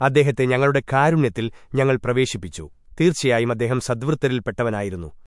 അദ്ദേഹത്തെ ഞങ്ങളുടെ കാരുണ്യത്തിൽ ഞങ്ങൾ പ്രവേശിപ്പിച്ചു. തീർച്ചയായും അദ്ദേഹം സദ്വൃത്തരിൽപ്പെട്ടവനായിരുന്നു.